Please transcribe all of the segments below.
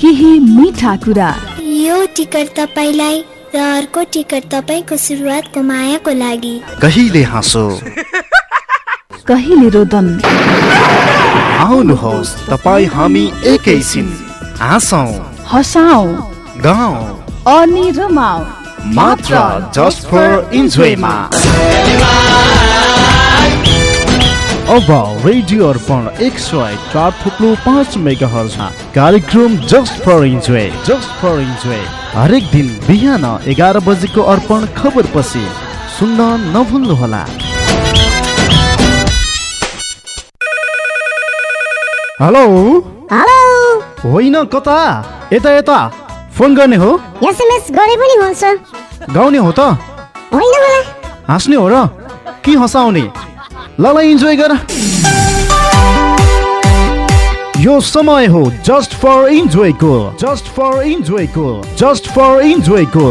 केही मिठा कुरा। यो टिकट तपाईँलाई र अर्को टिकट तपाईँको सुरुवातको मायाको लागि। कहिले हाँसो? कहिले रोदन? आउनुहोस् तपाईँ हामी एकैछिन हाँसौँ। हसाउ। गाउँ। अनि रमाउ मात्र जस्ट फर इन्जोयमा अब रेडियो अर्पण एक सय चार थुप्रो पाँच मेगा हर्जमा कार्यक्रम just for enjoy just for enjoy. हरेक दिन बिहान एघार बजेको अर्पण खबर पछि सुन्न नभुल्नुहोला। हेलो? हेलो? होइन कता? यता यता। फोन गर्ने हो? एसएमएस गरे पनि हुन्छ। गाउने हो त? होइन हाँस्ने हो र? कि हँसाउने? ल ल इन्जोय गर। यो समय हो जस्ट फर इन्जोयको जस्ट फर इन्जोयको जस्ट फर इन्जोयको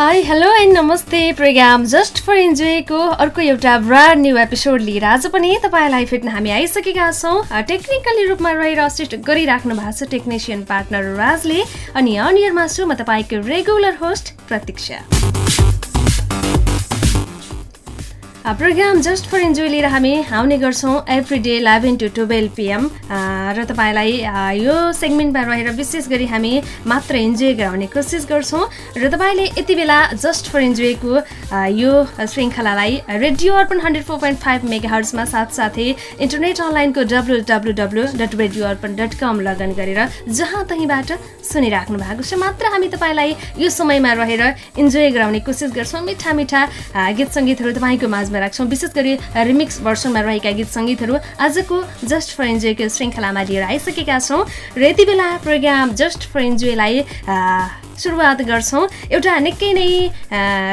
हाई हेलो एन्ड नमस्ते प्रोग्राम जस्ट फर इन्जोयको अर्को एउटा ब्रान्ड न्यू एपिसोड लिएर आज पनि तपाईँलाई फेर्न हामी आइसकेका छौँ। टेक्निकली रूपमा रहेर असिस्ट गरिराख्नु भएको छ टेक्निसियन पार्टनर राजले अनि अनियरमा छु म तपाईँको regular host Pratiksha. Program just for enjoy लिएर हामी आउने गर्छौँ every day eleven to twelve PM र तपाईँलाई यो सेगमेन्टमा रहेर विशेष गरी हामी मात्र इन्जोय गराउने कोसिस गर्छौँ। र तपाईँले यति बेला जस्ट फर इन्जोयको यो श्रृङ्खलालाई radio Arpan hundred four point five mega हर्समा साथसाथै इन्टरनेट अनलाइनको W W W dot radio Arpan dot com login गरेर जहाँ तहीँबाट सुनिराख्नु भएको छ। मात्र हामी तपाईँलाई यो समयमा रहेर इन्जोय गराउने कोसिस गर्छौँ। मिठा मिठा गीत सङ्गीतहरू तपाईँको माझमा राख्छौँ। विशेष गरी रिमिक्स भर्सनमा रहेका गीत सङ्गीतहरू आजको जस्ट फर इन्जोयको श्रृङ्खलामा लिएर आइसकेका छौँ। र यति बेला प्रोग्राम जस्ट फर इन्जोयलाई सुरुवात गर्छौँ। एउटा निकै नै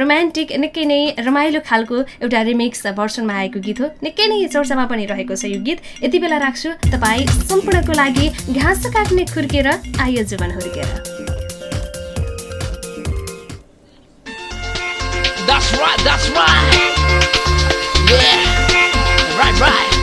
रोमान्टिक निकै नै रमाइलो खालको एउटा रिमिक्स भर्सनमा आएको गीत हो। निकै नै चर्चामा पनि रहेको छ यो गीत। यति बेला राख्छु तपाईँ सम्पूर्णको लागि घाँस काट्ने खुर्केर आयो जीवन हुर्केर। That's right, that's right. Yeah, right, right.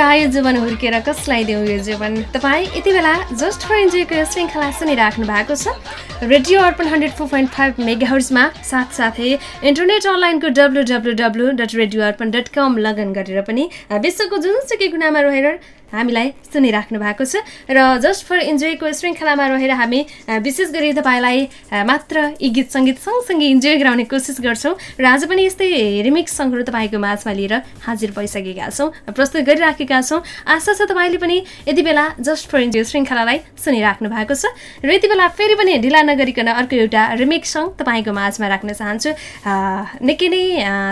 आयो जीवन हुर्केर कसलाई देऊ यो जीवन? तपाईँ यति बेला जस्ट फर इन्जोयको यो श्रृङ्खला सुनिराख्नु भएको छ। Radio Arpan hundred four point five मेगाहर्समा साथसाथै इन्टरनेट अनलाइनको W W W dot radio Arpan dot com login गरेर पनि विश्वको जुनसुकै कुनामा रहेर हामीलाई सुनिराख्नु भएको छ। र जस्ट फर इन्जोयको श्रृङ्खलामा रहेर हामी विशेष गरी तपाईँलाई मात्र यी गीत सङ्गीत सँगसँगै इन्जोय गराउने कोसिस गर्छौँ। र आज पनि यस्तै रिमिक्स सङ्गहरू तपाईँको माझमा लिएर हाजिर भइसकेका छौँ प्रस्तुत गरिराखेका छौँ। आशा छ तपाईँले पनि यति बेला जस्ट फर इन्जोय श्रृङ्खलालाई सुनिराख्नु भएको छ। र यति बेला फेरि पनि ढिला नगरिकन अर्को एउटा रिमिक्स सङ्ग तपाईँको माझमा राख्न चाहन्छु। निकै नै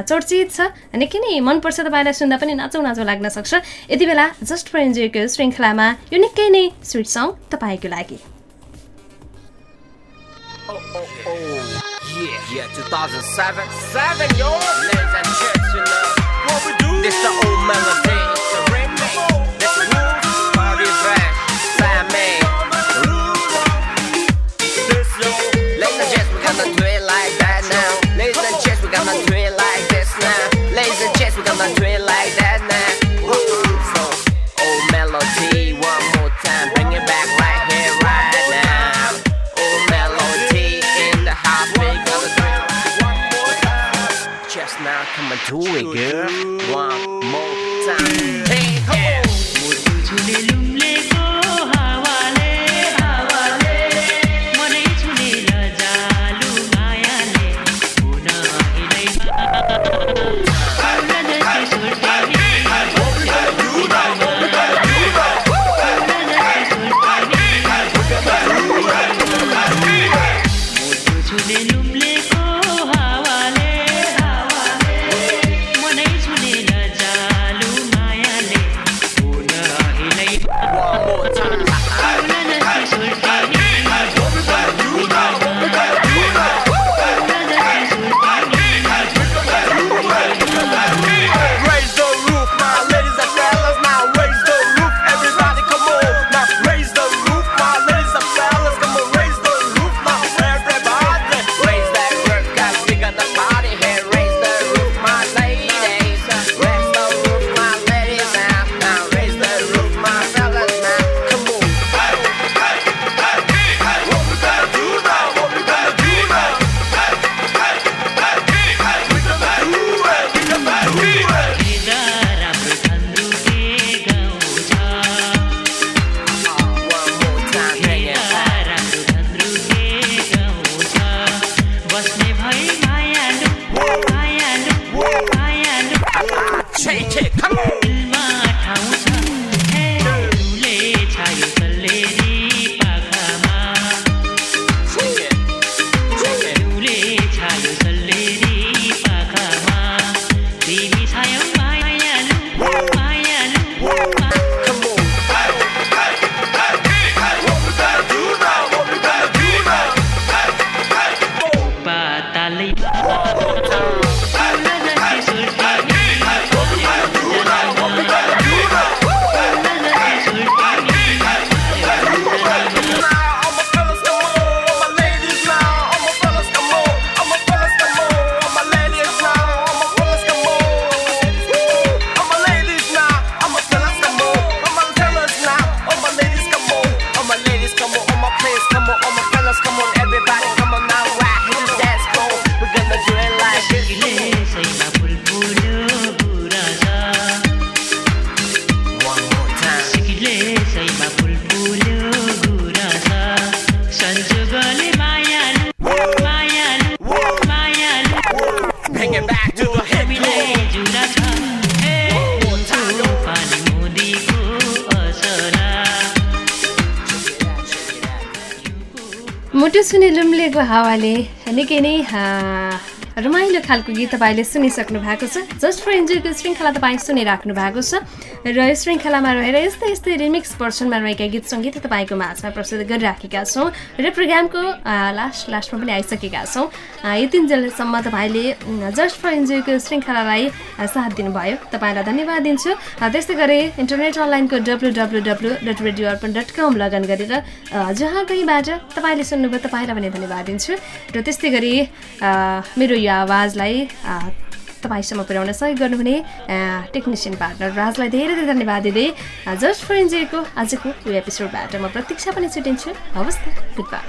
चर्चित छ निकै नै मनपर्छ तपाईँलाई सुन्दा पनि नाचौँ नाचौँ लाग्न सक्छ। यति बेला जस्ट फर इन्जोयको श्रृङ्खलामा यो निकै नै स्विट सङ्ग तपाईँको लागि Yeah, yeah, 2007. Seven, yo. Ladies and gents, you know. What we do? This the old melody. मुटु सुने लुम्लेको हावाले। निकै नै रमाइलो खालको गीत तपाईँले सुनिसक्नु भएको छ। जस्ट फर इन्जोयको श्रृङ्खला तपाईँ सुनिराख्नु भएको छ। र यो श्रृङ्खलामा रहेर यस्तै यस्तै रिमिक्स पर्सनमा रहेका गीत सङ्गीत तपाईँको माझमा प्रस्तुत गरिराखेका छौँ। र प्रोग्रामको लास्ट लास्टमा पनि आइसकेका छौँ। यतिन्जेलसम्म तपाईँले जस्ट फर इन्जोयको श्रृङ्खलालाई साथ दिनुभयो। तपाईँलाई धन्यवाद दिन्छु। त्यस्तै गरी इन्टरनेट अनलाइनको W W W dot radio Arpan dot com login गरेर जहाँ कहीँबाट तपाईँले सुन्नुभयो तपाईँलाई पनि धन्यवाद दिन्छु। र त्यस्तै गरी मेरो यो आवाजलाई तपाईँसम्म पुर्याउन सहयोग गर्नुहुने टेक्निसियन पार्टनर राजलाई धेरै धेरै धन्यवाद दिँदै जस्ट फर इन्जोयको आजको यो एपिसोडबाट म प्रतीक्षा पनि छुटिन्छु। हवस् त गुड बाई